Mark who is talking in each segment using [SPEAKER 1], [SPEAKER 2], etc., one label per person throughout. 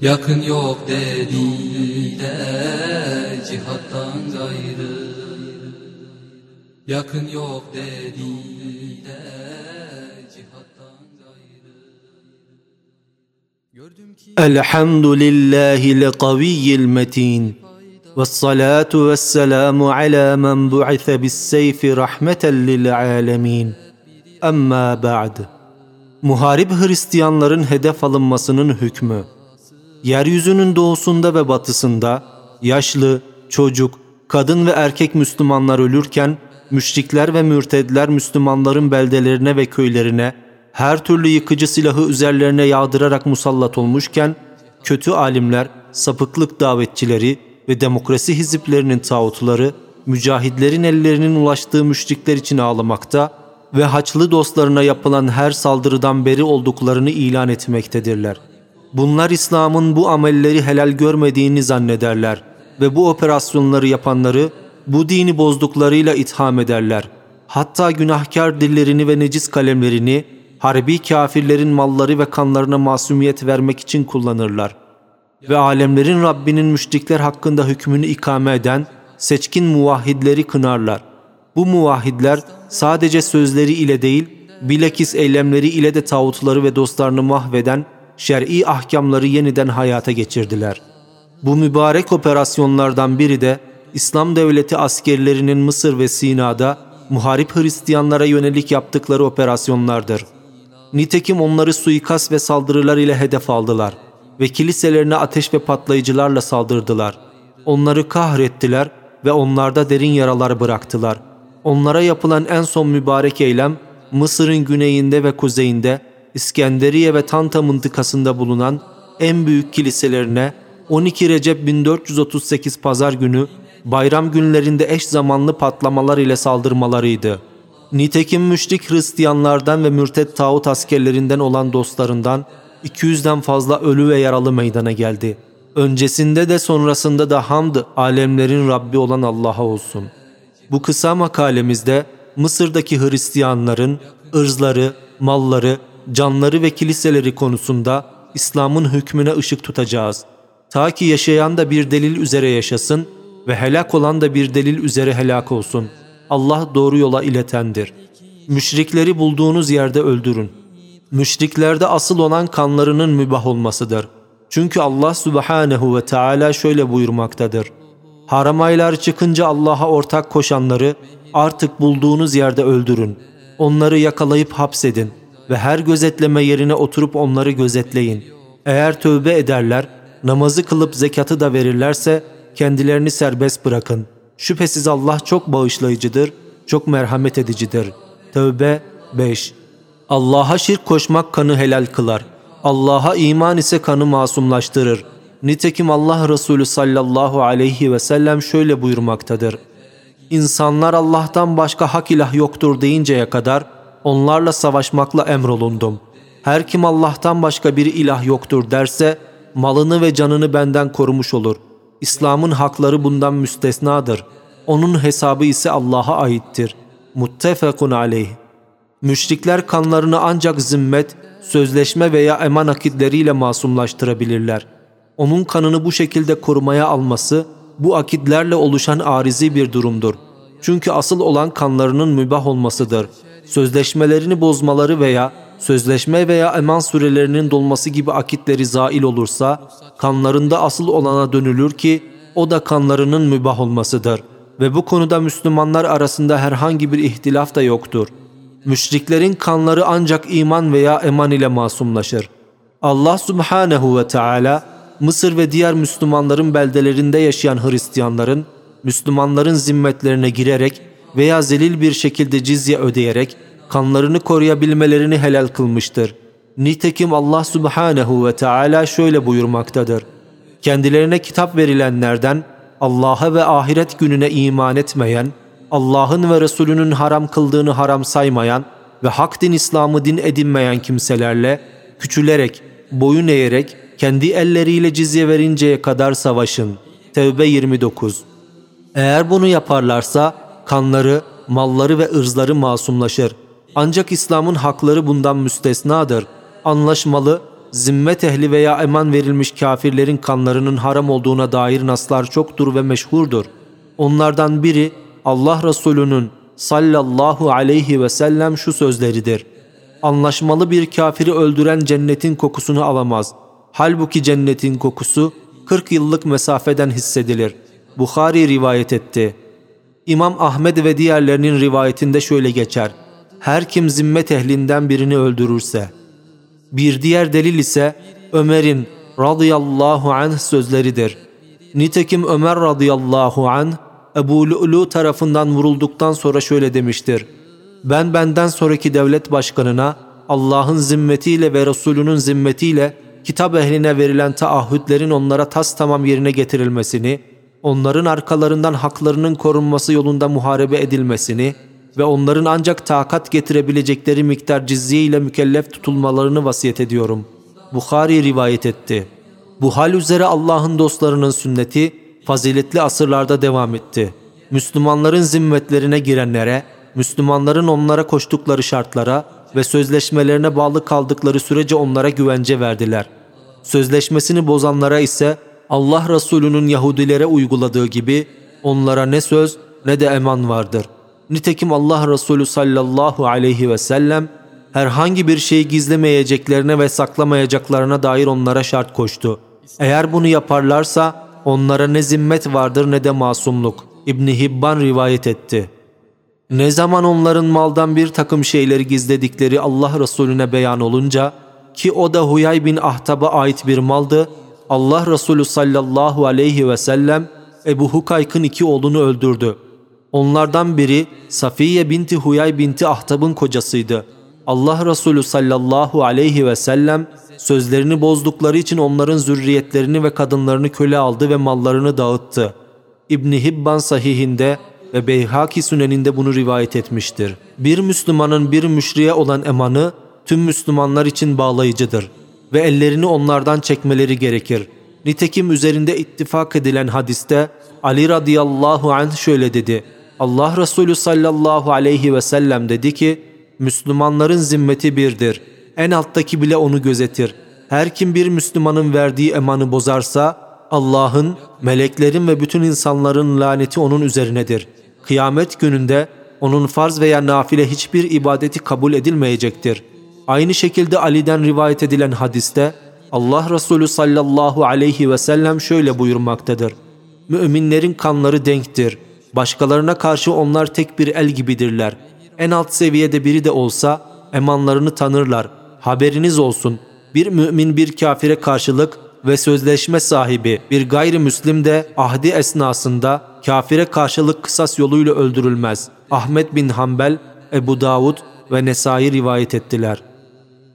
[SPEAKER 1] Yakın yok dediler cihattan gayrı Yakın yok dediler cihattan gayrı Gördüm ki
[SPEAKER 2] الحمد لله القوي المتين والصلاة والسلام على من بعث بالسيف رحمة للعالمين أما بعد Muharip Hristiyanların hedef alınmasının hükmü Yeryüzünün doğusunda ve batısında yaşlı, çocuk, kadın ve erkek Müslümanlar ölürken müşrikler ve mürtedler Müslümanların beldelerine ve köylerine her türlü yıkıcı silahı üzerlerine yağdırarak musallat olmuşken kötü alimler, sapıklık davetçileri ve demokrasi hiziplerinin tağutları mücahidlerin ellerinin ulaştığı müşrikler için ağlamakta ve haçlı dostlarına yapılan her saldırıdan beri olduklarını ilan etmektedirler. Bunlar İslam'ın bu amelleri helal görmediğini zannederler ve bu operasyonları yapanları bu dini bozduklarıyla itham ederler. Hatta günahkar dillerini ve necis kalemlerini harbi kafirlerin malları ve kanlarına masumiyet vermek için kullanırlar. Ve alemlerin Rabbinin müşrikler hakkında hükmünü ikame eden seçkin muvahhidleri kınarlar. Bu muvahhidler sadece sözleri ile değil, bilakis eylemleri ile de tağutları ve dostlarını mahveden şer'i ahkamları yeniden hayata geçirdiler. Bu mübarek operasyonlardan biri de İslam devleti askerlerinin Mısır ve Sina'da muharip Hristiyanlara yönelik yaptıkları operasyonlardır. Nitekim onları suikast ve saldırılar ile hedef aldılar ve kiliselerine ateş ve patlayıcılarla saldırdılar. Onları kahrettiler ve onlarda derin yaralar bıraktılar. Onlara yapılan en son mübarek eylem Mısır'ın güneyinde ve kuzeyinde İskenderiye ve Tanta mıntıkasında bulunan en büyük kiliselerine 12 Recep 1438 Pazar günü bayram günlerinde eş zamanlı patlamalar ile saldırmalarıydı. Nitekim müşrik Hristiyanlardan ve mürted tağut askerlerinden olan dostlarından 200'den fazla ölü ve yaralı meydana geldi. Öncesinde de sonrasında da hamd alemlerin Rabbi olan Allah'a olsun. Bu kısa makalemizde Mısır'daki Hristiyanların ırzları, malları, canları ve kiliseleri konusunda İslam'ın hükmüne ışık tutacağız. Ta ki yaşayan da bir delil üzere yaşasın ve helak olan da bir delil üzere helak olsun. Allah doğru yola iletendir. Müşrikleri bulduğunuz yerde öldürün. Müşriklerde asıl olan kanlarının mübah olmasıdır. Çünkü Allah subhanehu ve Teala şöyle buyurmaktadır. Haram aylar çıkınca Allah'a ortak koşanları artık bulduğunuz yerde öldürün. Onları yakalayıp hapsedin ve her gözetleme yerine oturup onları gözetleyin. Eğer tövbe ederler, namazı kılıp zekatı da verirlerse kendilerini serbest bırakın. Şüphesiz Allah çok bağışlayıcıdır, çok merhamet edicidir. Tövbe 5 Allah'a şirk koşmak kanı helal kılar. Allah'a iman ise kanı masumlaştırır. Nitekim Allah Resulü sallallahu aleyhi ve sellem şöyle buyurmaktadır. İnsanlar Allah'tan başka hak ilah yoktur deyinceye kadar onlarla savaşmakla emrolundum. Her kim Allah'tan başka bir ilah yoktur derse malını ve canını benden korumuş olur. İslam'ın hakları bundan müstesnadır. Onun hesabı ise Allah'a aittir. Muttefekun aleyh. Müşrikler kanlarını ancak zimmet, sözleşme veya eman akitleriyle masumlaştırabilirler. Onun kanını bu şekilde korumaya alması, bu akitlerle oluşan arizi bir durumdur. Çünkü asıl olan kanlarının mübah olmasıdır. Sözleşmelerini bozmaları veya sözleşme veya eman sürelerinin dolması gibi akitleri zail olursa, kanlarında asıl olana dönülür ki, o da kanlarının mübah olmasıdır. Ve bu konuda Müslümanlar arasında herhangi bir ihtilaf da yoktur. Müşriklerin kanları ancak iman veya eman ile masumlaşır. Allah subhanehu ve Teala Mısır ve diğer Müslümanların beldelerinde yaşayan Hristiyanların Müslümanların zimmetlerine girerek veya zelil bir şekilde cizye ödeyerek kanlarını koruyabilmelerini helal kılmıştır. Nitekim Allah subhanehu ve Teala şöyle buyurmaktadır. kendilerine kitap verilenlerden Allah'a ve ahiret gününe iman etmeyen, Allah'ın ve Resulünün haram kıldığını haram saymayan ve hak din İslam'ı din edinmeyen kimselerle küçülerek, boyun eğerek, kendi elleriyle cizye verinceye kadar savaşın. Tevbe 29 Eğer bunu yaparlarsa kanları, malları ve ırzları masumlaşır. Ancak İslam'ın hakları bundan müstesnadır. Anlaşmalı, zimmet ehli veya eman verilmiş kafirlerin kanlarının haram olduğuna dair naslar çoktur ve meşhurdur. Onlardan biri Allah Resulü'nün sallallahu aleyhi ve sellem şu sözleridir. Anlaşmalı bir kafiri öldüren cennetin kokusunu alamaz. Halbuki cennetin kokusu 40 yıllık mesafeden hissedilir. Bukhari rivayet etti. İmam Ahmed ve diğerlerinin rivayetinde şöyle geçer. Her kim zimmet ehlinden birini öldürürse. Bir diğer delil ise Ömer'in radıyallahu anh sözleridir. Nitekim Ömer radıyallahu anh Ebu Lu'lu tarafından vurulduktan sonra şöyle demiştir. Ben benden sonraki devlet başkanına Allah'ın zimmetiyle ve Resulünün zimmetiyle kitap ehline verilen taahhütlerin onlara tas tamam yerine getirilmesini, onların arkalarından haklarının korunması yolunda muharebe edilmesini ve onların ancak takat getirebilecekleri miktar cizye ile mükellef tutulmalarını vasiyet ediyorum. Bukhari rivayet etti. Bu hal üzere Allah'ın dostlarının sünneti faziletli asırlarda devam etti. Müslümanların zimmetlerine girenlere, Müslümanların onlara koştukları şartlara ve sözleşmelerine bağlı kaldıkları sürece onlara güvence verdiler. Sözleşmesini bozanlara ise Allah Resulü'nün Yahudilere uyguladığı gibi onlara ne söz ne de eman vardır. Nitekim Allah Resulü sallallahu aleyhi ve sellem herhangi bir şeyi gizlemeyeceklerine ve saklamayacaklarına dair onlara şart koştu. Eğer bunu yaparlarsa onlara ne zimmet vardır ne de masumluk. İbni Hibban rivayet etti. Ne zaman onların maldan bir takım şeyleri gizledikleri Allah Resulüne beyan olunca ki o da Huyay bin Ahtab'a ait bir maldı, Allah Resulü sallallahu aleyhi ve sellem Ebu Hukayk'ın iki oğlunu öldürdü. Onlardan biri Safiye binti Huyay binti Ahtab'ın kocasıydı. Allah Resulü sallallahu aleyhi ve sellem sözlerini bozdukları için onların zürriyetlerini ve kadınlarını köle aldı ve mallarını dağıttı. İbni Hibban sahihinde ve Beyhaki Süneninde bunu rivayet etmiştir. Bir Müslümanın bir müşriye olan emanı tüm Müslümanlar için bağlayıcıdır ve ellerini onlardan çekmeleri gerekir. Nitekim üzerinde ittifak edilen hadiste Ali radıyallahu anh şöyle dedi. Allah Resulü sallallahu aleyhi ve sellem dedi ki, Müslümanların zimmeti birdir. En alttaki bile onu gözetir. Her kim bir Müslümanın verdiği emanı bozarsa, Allah'ın, meleklerin ve bütün insanların laneti onun üzerinedir. Kıyamet gününde onun farz veya nafile hiçbir ibadeti kabul edilmeyecektir. Aynı şekilde Ali'den rivayet edilen hadiste Allah Resulü sallallahu aleyhi ve sellem şöyle buyurmaktadır. Müminlerin kanları denktir. Başkalarına karşı onlar tek bir el gibidirler. En alt seviyede biri de olsa emanlarını tanırlar. Haberiniz olsun. Bir mümin bir kafire karşılık ve sözleşme sahibi bir gayrimüslim de ahdi esnasında kafire karşılık kısas yoluyla öldürülmez. Ahmet bin Hanbel, Ebu Davud ve Nesai rivayet ettiler.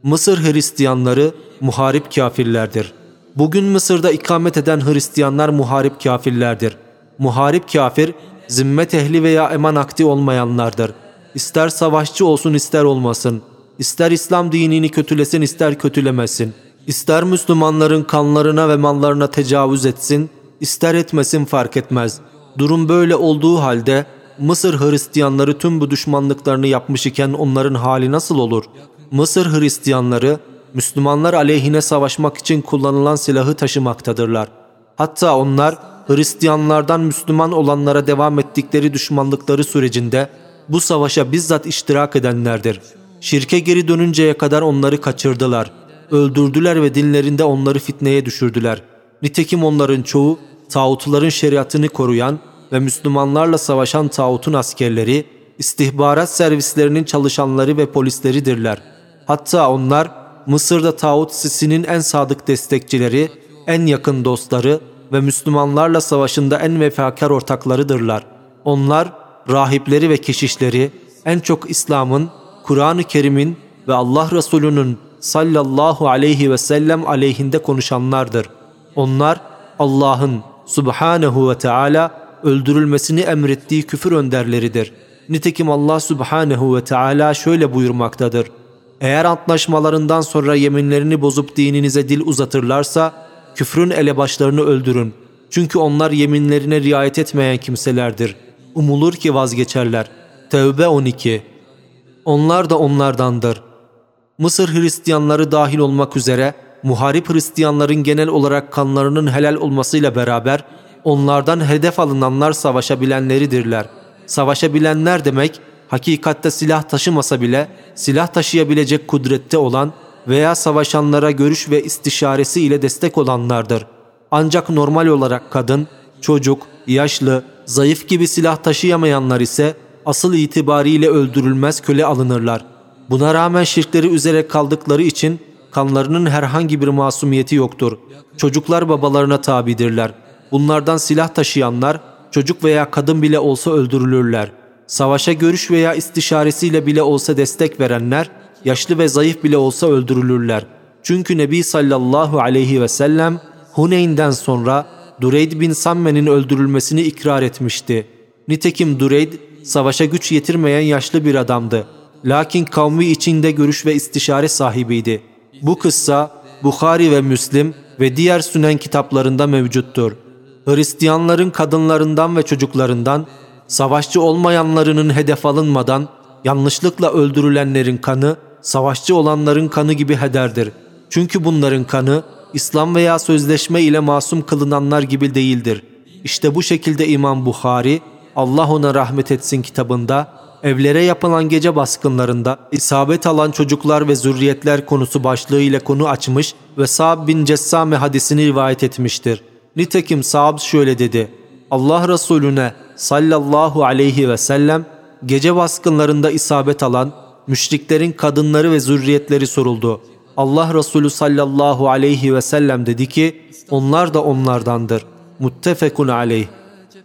[SPEAKER 2] Mısır Hristiyanları muharip kafirlerdir. Bugün Mısır'da ikamet eden Hristiyanlar muharip kafirlerdir. Muharip kafir, zimmet ehli veya eman akdi olmayanlardır. İster savaşçı olsun ister olmasın. İster İslam dinini kötülesin ister kötülemesin. İster Müslümanların kanlarına ve mallarına tecavüz etsin, ister etmesin fark etmez. Durum böyle olduğu halde Mısır Hristiyanları tüm bu düşmanlıklarını yapmış iken onların hali nasıl olur? Mısır Hristiyanları Müslümanlar aleyhine savaşmak için kullanılan silahı taşımaktadırlar. Hatta onlar Hristiyanlardan Müslüman olanlara devam ettikleri düşmanlıkları sürecinde bu savaşa bizzat iştirak edenlerdir. Şirke geri dönünceye kadar onları kaçırdılar, öldürdüler ve dinlerinde onları fitneye düşürdüler. Nitekim onların çoğu tağutların şeriatını koruyan ve Müslümanlarla savaşan tağutun askerleri, istihbarat servislerinin çalışanları ve polisleridirler. Hatta onlar Mısır'da tağut sisinin en sadık destekçileri, en yakın dostları ve Müslümanlarla savaşında en vefakar ortaklarıdırlar. Onlar rahipleri ve keşişleri en çok İslam'ın, Kur'an-ı Kerim'in ve Allah Resulü'nün sallallahu aleyhi ve sellem aleyhinde konuşanlardır. Onlar Allah'ın subhanehu ve Teala öldürülmesini emrettiği küfür önderleridir. Nitekim Allah subhanehu ve Teala şöyle buyurmaktadır. Eğer antlaşmalarından sonra yeminlerini bozup dininize dil uzatırlarsa küfrün elebaşlarını öldürün. Çünkü onlar yeminlerine riayet etmeyen kimselerdir. Umulur ki vazgeçerler. Tevbe 12 Onlar da onlardandır. Mısır Hristiyanları dahil olmak üzere muharip Hristiyanların genel olarak kanlarının helal olmasıyla beraber onlardan hedef alınanlar savaşabilenleridirler. Savaşabilenler demek hakikatte silah taşımasa bile silah taşıyabilecek kudrette olan veya savaşanlara görüş ve istişaresi ile destek olanlardır. Ancak normal olarak kadın, çocuk, yaşlı, zayıf gibi silah taşıyamayanlar ise asıl itibariyle öldürülmez köle alınırlar. Buna rağmen şirkleri üzere kaldıkları için kanlarının herhangi bir masumiyeti yoktur. Çocuklar babalarına tabidirler. Bunlardan silah taşıyanlar çocuk veya kadın bile olsa öldürülürler. Savaşa görüş veya istişaresiyle bile olsa destek verenler yaşlı ve zayıf bile olsa öldürülürler. Çünkü Nebi sallallahu aleyhi ve sellem Huneyn'den sonra Dureyd bin Samme'nin öldürülmesini ikrar etmişti. Nitekim Dureyd savaşa güç yetirmeyen yaşlı bir adamdı. Lakin kavmi içinde görüş ve istişare sahibiydi. Bu kıssa Bukhari ve Müslim ve diğer sünen kitaplarında mevcuttur. Hristiyanların kadınlarından ve çocuklarından, savaşçı olmayanlarının hedef alınmadan yanlışlıkla öldürülenlerin kanı, savaşçı olanların kanı gibi hederdir. Çünkü bunların kanı, İslam veya sözleşme ile masum kılınanlar gibi değildir. İşte bu şekilde İmam Bukhari, Allah ona rahmet etsin kitabında, evlere yapılan gece baskınlarında isabet alan çocuklar ve zürriyetler konusu başlığı ile konu açmış ve Sa'b bin Cessame hadisini rivayet etmiştir. Nitekim Sa'b şöyle dedi. Allah Resulüne sallallahu aleyhi ve sellem gece baskınlarında isabet alan müşriklerin kadınları ve zürriyetleri soruldu. Allah Resulü sallallahu aleyhi ve sellem dedi ki onlar da onlardandır. Muttefekun aleyh.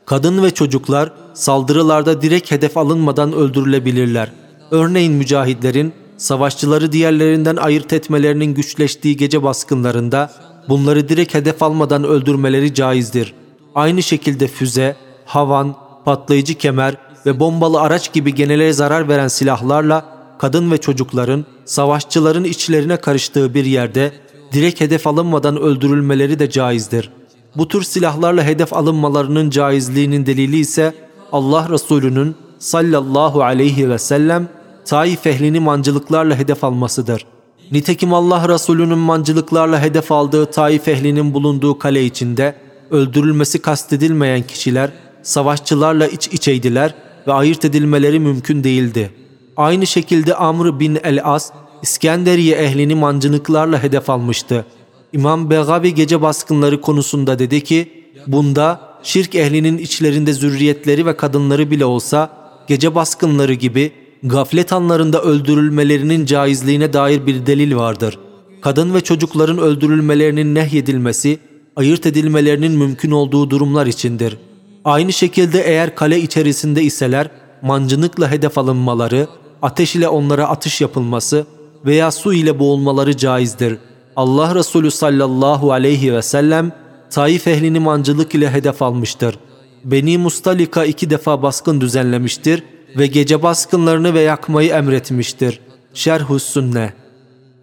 [SPEAKER 2] Kadın ve çocuklar saldırılarda direkt hedef alınmadan öldürülebilirler. Örneğin mücahitlerin savaşçıları diğerlerinden ayırt etmelerinin güçleştiği gece baskınlarında bunları direkt hedef almadan öldürmeleri caizdir. Aynı şekilde füze, havan, patlayıcı kemer ve bombalı araç gibi genele zarar veren silahlarla kadın ve çocukların savaşçıların içlerine karıştığı bir yerde direkt hedef alınmadan öldürülmeleri de caizdir. Bu tür silahlarla hedef alınmalarının caizliğinin delili ise Allah Resulü'nün sallallahu aleyhi ve sellem Taif ehlini mancılıklarla hedef almasıdır. Nitekim Allah Resulü'nün mancılıklarla hedef aldığı Taif ehlinin bulunduğu kale içinde öldürülmesi kastedilmeyen kişiler savaşçılarla iç içeydiler ve ayırt edilmeleri mümkün değildi. Aynı şekilde Amr bin el-As İskenderiye ehlini mancınıklarla hedef almıştı. İmam Begavi gece baskınları konusunda dedi ki, bunda şirk ehlinin içlerinde zürriyetleri ve kadınları bile olsa gece baskınları gibi gaflet anlarında öldürülmelerinin caizliğine dair bir delil vardır. Kadın ve çocukların öldürülmelerinin nehyedilmesi, ayırt edilmelerinin mümkün olduğu durumlar içindir. Aynı şekilde eğer kale içerisinde iseler, mancınıkla hedef alınmaları, ateş ile onlara atış yapılması veya su ile boğulmaları caizdir. Allah Resulü sallallahu aleyhi ve sellem Taif ehlini mancılık ile hedef almıştır. Beni Mustalika iki defa baskın düzenlemiştir ve gece baskınlarını ve yakmayı emretmiştir. Şerhus Sünne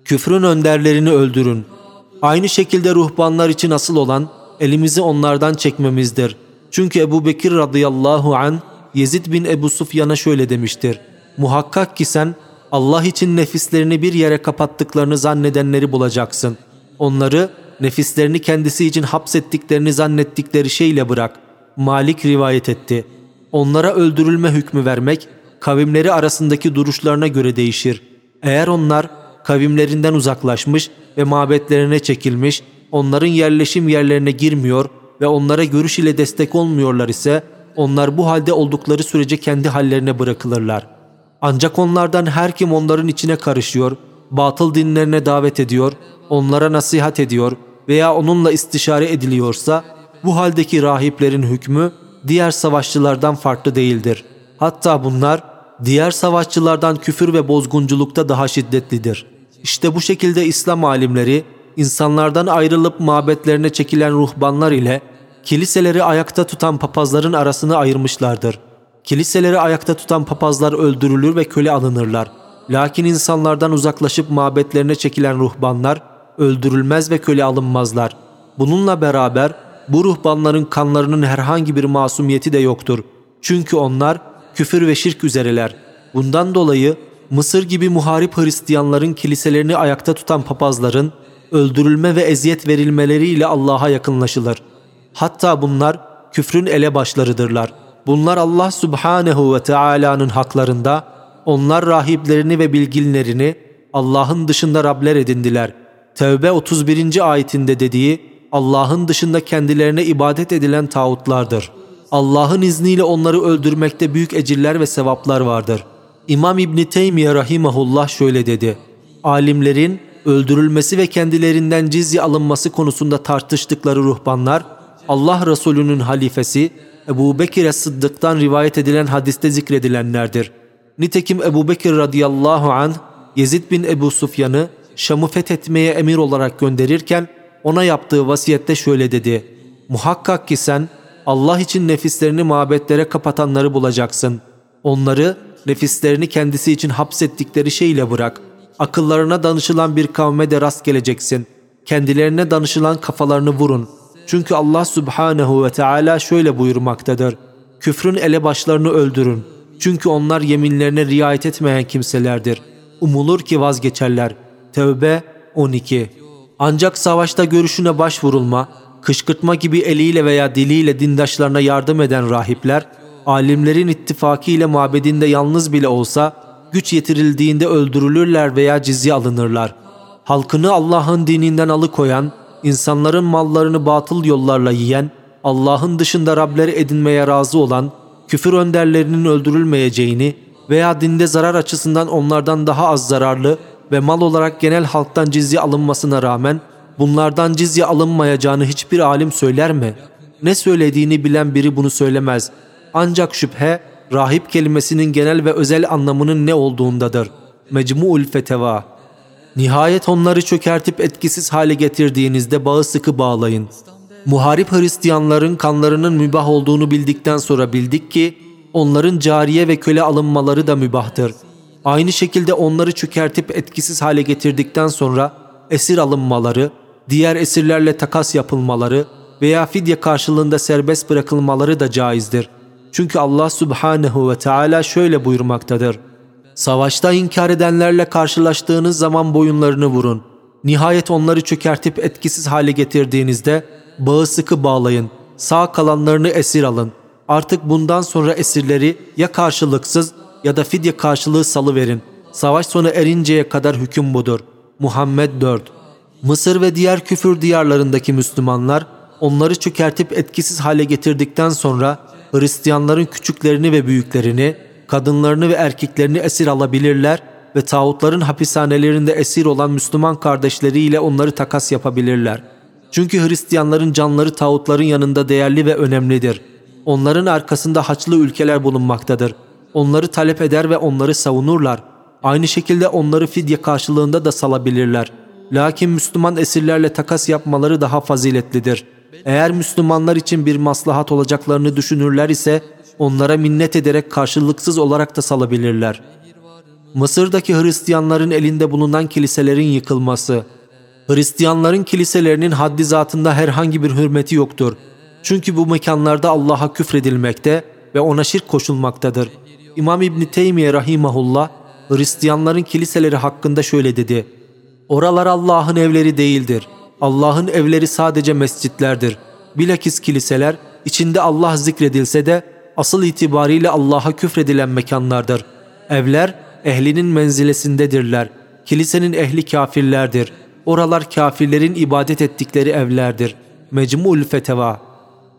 [SPEAKER 2] Küfrün önderlerini öldürün. Aynı şekilde ruhbanlar için asıl olan elimizi onlardan çekmemizdir. Çünkü Ebu Bekir radıyallahu an Yezid bin Ebu Sufyan'a şöyle demiştir. Muhakkak ki sen Allah için nefislerini bir yere kapattıklarını zannedenleri bulacaksın. Onları nefislerini kendisi için hapsettiklerini zannettikleri şeyle bırak. Malik rivayet etti. Onlara öldürülme hükmü vermek kavimleri arasındaki duruşlarına göre değişir. Eğer onlar kavimlerinden uzaklaşmış ve mabetlerine çekilmiş, onların yerleşim yerlerine girmiyor ve onlara görüş ile destek olmuyorlar ise onlar bu halde oldukları sürece kendi hallerine bırakılırlar. Ancak onlardan her kim onların içine karışıyor, batıl dinlerine davet ediyor, onlara nasihat ediyor veya onunla istişare ediliyorsa bu haldeki rahiplerin hükmü diğer savaşçılardan farklı değildir. Hatta bunlar diğer savaşçılardan küfür ve bozgunculukta daha şiddetlidir. İşte bu şekilde İslam alimleri insanlardan ayrılıp mabetlerine çekilen ruhbanlar ile kiliseleri ayakta tutan papazların arasını ayırmışlardır. Kiliseleri ayakta tutan papazlar öldürülür ve köle alınırlar. Lakin insanlardan uzaklaşıp mabetlerine çekilen ruhbanlar öldürülmez ve köle alınmazlar. Bununla beraber bu ruhbanların kanlarının herhangi bir masumiyeti de yoktur. Çünkü onlar küfür ve şirk üzereler. Bundan dolayı Mısır gibi muharip Hristiyanların kiliselerini ayakta tutan papazların öldürülme ve eziyet verilmeleriyle Allah'a yakınlaşılır. Hatta bunlar küfrün elebaşlarıdırlar. Bunlar Allah Subhanehu ve Teala'nın haklarında onlar rahiplerini ve bilginlerini Allah'ın dışında Rabler edindiler. Tevbe 31. ayetinde dediği Allah'ın dışında kendilerine ibadet edilen tağutlardır. Allah'ın izniyle onları öldürmekte büyük ecirler ve sevaplar vardır. İmam İbni Teymiye rahimahullah şöyle dedi. Alimlerin öldürülmesi ve kendilerinden cizye alınması konusunda tartıştıkları ruhbanlar, Allah Resulü'nün halifesi Ebu Bekir'e Sıddık'tan rivayet edilen hadiste zikredilenlerdir. Nitekim Ebu Bekir radıyallahu anh Yezid bin Ebu Sufyan'ı Şam'ı fethetmeye emir olarak gönderirken ona yaptığı vasiyette şöyle dedi. Muhakkak ki sen Allah için nefislerini mabetlere kapatanları bulacaksın. Onları nefislerini kendisi için hapsettikleri şeyle bırak. Akıllarına danışılan bir kavme de rast geleceksin. Kendilerine danışılan kafalarını vurun. Çünkü Allah subhanehu ve Teala şöyle buyurmaktadır. Küfrün elebaşlarını öldürün. Çünkü onlar yeminlerine riayet etmeyen kimselerdir. Umulur ki vazgeçerler. Tevbe 12 Ancak savaşta görüşüne başvurulma, kışkırtma gibi eliyle veya diliyle dindaşlarına yardım eden rahipler, alimlerin ittifakı ile mabedinde yalnız bile olsa, güç yetirildiğinde öldürülürler veya cizye alınırlar. Halkını Allah'ın dininden alıkoyan, insanların mallarını batıl yollarla yiyen, Allah'ın dışında Rableri edinmeye razı olan, küfür önderlerinin öldürülmeyeceğini veya dinde zarar açısından onlardan daha az zararlı ve mal olarak genel halktan cizye alınmasına rağmen bunlardan cizye alınmayacağını hiçbir alim söyler mi? Ne söylediğini bilen biri bunu söylemez. Ancak şüphe, rahip kelimesinin genel ve özel anlamının ne olduğundadır. Mecmu'ul Feteva Nihayet onları çökertip etkisiz hale getirdiğinizde bağı sıkı bağlayın. Muharip Hristiyanların kanlarının mübah olduğunu bildikten sonra bildik ki onların cariye ve köle alınmaları da mübahtır. Aynı şekilde onları çökertip etkisiz hale getirdikten sonra esir alınmaları, diğer esirlerle takas yapılmaları veya fidye karşılığında serbest bırakılmaları da caizdir. Çünkü Allah Subhanehu ve Teala şöyle buyurmaktadır. Savaşta inkar edenlerle karşılaştığınız zaman boyunlarını vurun. Nihayet onları çökertip etkisiz hale getirdiğinizde bağı sıkı bağlayın. Sağ kalanlarını esir alın. Artık bundan sonra esirleri ya karşılıksız ya da fidye karşılığı salıverin. Savaş sonu erinceye kadar hüküm budur. Muhammed 4 Mısır ve diğer küfür diyarlarındaki Müslümanlar onları çökertip etkisiz hale getirdikten sonra Hristiyanların küçüklerini ve büyüklerini, kadınlarını ve erkeklerini esir alabilirler ve tağutların hapishanelerinde esir olan Müslüman kardeşleriyle onları takas yapabilirler. Çünkü Hristiyanların canları tağutların yanında değerli ve önemlidir. Onların arkasında haçlı ülkeler bulunmaktadır. Onları talep eder ve onları savunurlar. Aynı şekilde onları fidye karşılığında da salabilirler. Lakin Müslüman esirlerle takas yapmaları daha faziletlidir. Eğer Müslümanlar için bir maslahat olacaklarını düşünürler ise onlara minnet ederek karşılıksız olarak da salabilirler. Mısır'daki Hristiyanların elinde bulunan kiliselerin yıkılması Hristiyanların kiliselerinin haddi zatında herhangi bir hürmeti yoktur. Çünkü bu mekanlarda Allah'a küfredilmekte ve ona şirk koşulmaktadır. İmam İbni Teymiye Rahimahullah Hristiyanların kiliseleri hakkında şöyle dedi. Oralar Allah'ın evleri değildir. Allah'ın evleri sadece mescitlerdir. Bilakis kiliseler içinde Allah zikredilse de asıl itibariyle Allah'a küfredilen mekanlardır. Evler ehlinin menzilesindedirler. Kilisenin ehli kafirlerdir. Oralar kafirlerin ibadet ettikleri evlerdir. Mecmu'l Feteva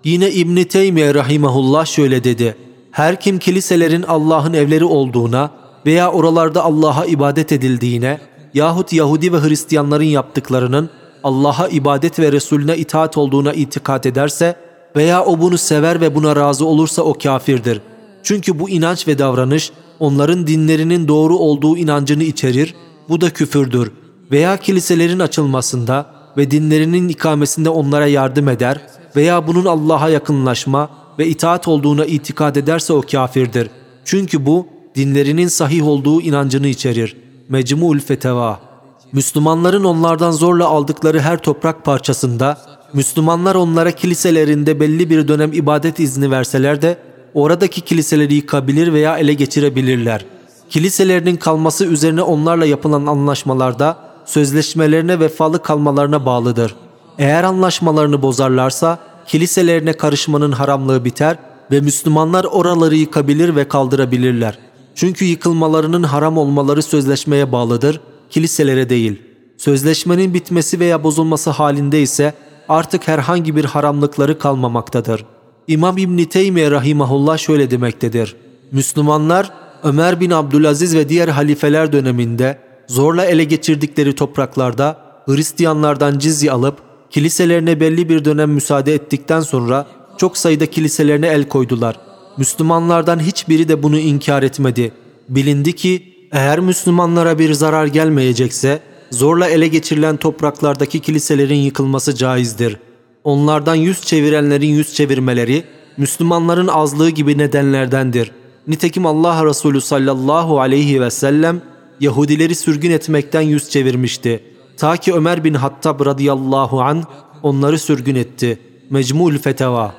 [SPEAKER 2] Yine İbn Teymiye rahimehullah şöyle dedi. Her kim kiliselerin Allah'ın evleri olduğuna veya oralarda Allah'a ibadet edildiğine yahut Yahudi ve Hristiyanların yaptıklarının Allah'a ibadet ve Resulüne itaat olduğuna itikat ederse veya o bunu sever ve buna razı olursa o kafirdir. Çünkü bu inanç ve davranış onların dinlerinin doğru olduğu inancını içerir, bu da küfürdür. Veya kiliselerin açılmasında ve dinlerinin ikamesinde onlara yardım eder veya bunun Allah'a yakınlaşma ve itaat olduğuna itikad ederse o kafirdir. Çünkü bu dinlerinin sahih olduğu inancını içerir. Mecmu'ül Feteva Müslümanların onlardan zorla aldıkları her toprak parçasında Müslümanlar onlara kiliselerinde belli bir dönem ibadet izni verseler de oradaki kiliseleri yıkabilir veya ele geçirebilirler. Kiliselerinin kalması üzerine onlarla yapılan anlaşmalarda sözleşmelerine vefalı kalmalarına bağlıdır. Eğer anlaşmalarını bozarlarsa kiliselerine karışmanın haramlığı biter ve Müslümanlar oraları yıkabilir ve kaldırabilirler. Çünkü yıkılmalarının haram olmaları sözleşmeye bağlıdır, kiliselere değil. Sözleşmenin bitmesi veya bozulması halinde ise artık herhangi bir haramlıkları kalmamaktadır. İmam İbn Teymiye rahimahullah şöyle demektedir. Müslümanlar Ömer bin Abdülaziz ve diğer halifeler döneminde zorla ele geçirdikleri topraklarda Hristiyanlardan cizye alıp kiliselerine belli bir dönem müsaade ettikten sonra çok sayıda kiliselerine el koydular. Müslümanlardan hiçbiri de bunu inkar etmedi. Bilindi ki eğer Müslümanlara bir zarar gelmeyecekse zorla ele geçirilen topraklardaki kiliselerin yıkılması caizdir. Onlardan yüz çevirenlerin yüz çevirmeleri Müslümanların azlığı gibi nedenlerdendir. Nitekim Allah Resulü sallallahu aleyhi ve sellem Yahudileri sürgün etmekten yüz çevirmişti. Ta ki Ömer bin Hattab radıyallahu an onları sürgün etti. Mecmul Feteva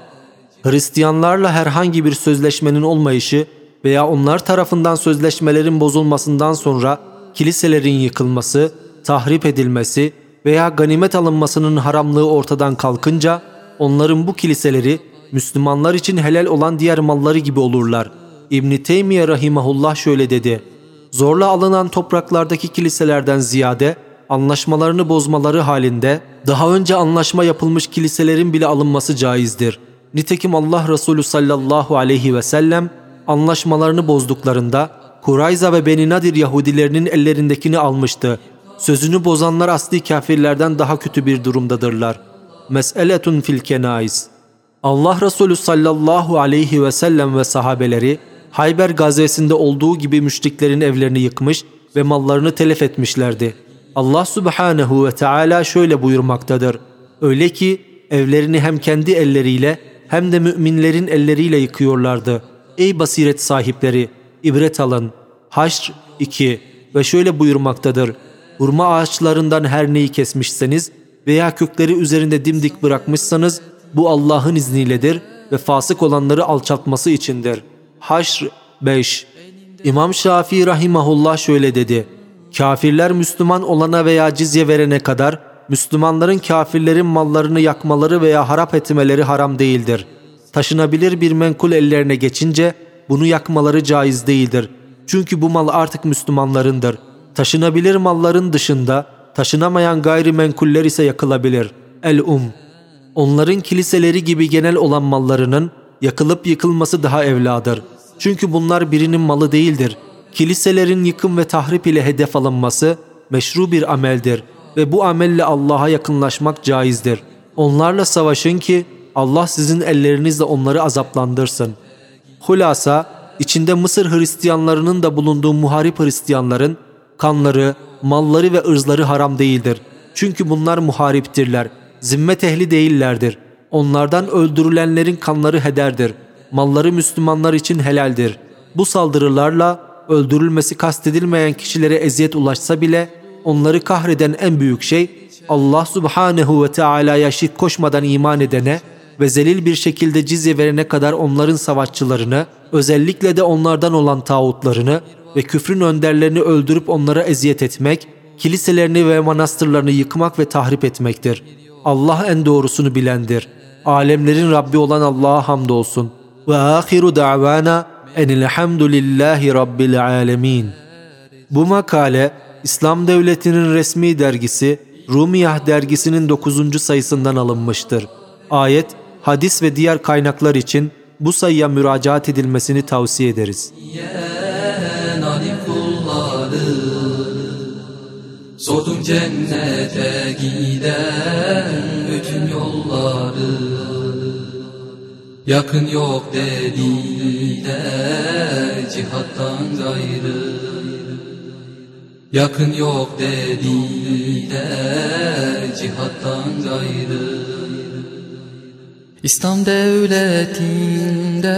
[SPEAKER 2] Hristiyanlarla herhangi bir sözleşmenin olmayışı veya onlar tarafından sözleşmelerin bozulmasından sonra kiliselerin yıkılması, tahrip edilmesi veya ganimet alınmasının haramlığı ortadan kalkınca onların bu kiliseleri Müslümanlar için helal olan diğer malları gibi olurlar. İbn Teymiye rahimahullah şöyle dedi. Zorla alınan topraklardaki kiliselerden ziyade anlaşmalarını bozmaları halinde daha önce anlaşma yapılmış kiliselerin bile alınması caizdir. Nitekim Allah Resulü sallallahu aleyhi ve sellem anlaşmalarını bozduklarında Kurayza ve Beni Nadir Yahudilerinin ellerindekini almıştı. Sözünü bozanlar asli kafirlerden daha kötü bir durumdadırlar. Mes'eletun fil kenais. Allah Resulü sallallahu aleyhi ve sellem ve sahabeleri Hayber gazvesinde olduğu gibi müşriklerin evlerini yıkmış ve mallarını telef etmişlerdi. Allah subhanehu ve Teala şöyle buyurmaktadır. Öyle ki evlerini hem kendi elleriyle hem de müminlerin elleriyle yıkıyorlardı. Ey basiret sahipleri! ibret alın. Haşr 2 ve şöyle buyurmaktadır. Hurma ağaçlarından her neyi kesmişseniz veya kökleri üzerinde dimdik bırakmışsanız bu Allah'ın izniyledir ve fasık olanları alçaltması içindir. Haşr 5 İmam Şafii rahimahullah şöyle dedi. Kafirler Müslüman olana veya cizye verene kadar Müslümanların kafirlerin mallarını yakmaları veya harap etmeleri haram değildir. Taşınabilir bir menkul ellerine geçince bunu yakmaları caiz değildir. Çünkü bu mal artık Müslümanlarındır. Taşınabilir malların dışında taşınamayan gayrimenkuller ise yakılabilir. El-Um Onların kiliseleri gibi genel olan mallarının yakılıp yıkılması daha evladır. Çünkü bunlar birinin malı değildir. Kiliselerin yıkım ve tahrip ile hedef alınması meşru bir ameldir ve bu amelle Allah'a yakınlaşmak caizdir. Onlarla savaşın ki Allah sizin ellerinizle onları azaplandırsın. Hulasa, içinde Mısır Hristiyanlarının da bulunduğu muharip Hristiyanların kanları, malları ve ırzları haram değildir. Çünkü bunlar muhariptirler. Zimmet ehli değillerdir. Onlardan öldürülenlerin kanları hederdir. Malları Müslümanlar için helaldir. Bu saldırılarla öldürülmesi kastedilmeyen kişilere eziyet ulaşsa bile onları kahreden en büyük şey Allah subhanehu ve teala'ya şirk koşmadan iman edene ve zelil bir şekilde cizye verene kadar onların savaşçılarını, özellikle de onlardan olan tağutlarını ve küfrün önderlerini öldürüp onlara eziyet etmek, kiliselerini ve manastırlarını yıkmak ve tahrip etmektir. Allah en doğrusunu bilendir. Alemlerin Rabbi olan Allah'a hamdolsun. Ve ahiru da'vana enilhamdülillahi rabbil alemin. Bu makale İslam Devleti'nin resmi dergisi Rumiyah dergisinin 9. sayısından alınmıştır. Ayet, hadis ve diğer kaynaklar için bu sayıya müracaat edilmesini tavsiye ederiz.
[SPEAKER 1] Sordum cennete giden bütün yolları. Yakın yok dediler cihattan gayrı. Yakın yok dediler cihattan gayrı İslam devletinde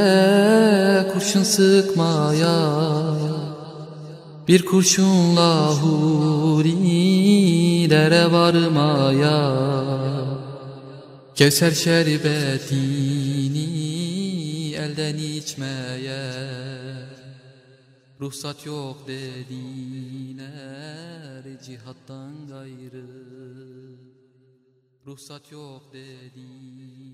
[SPEAKER 1] kurşun sıkmaya Bir kurşunla hurilere varmaya Kevser şerbetini elden içmeye Ruhsat yok dediler cihattan gayrı Ruhsat yok dediler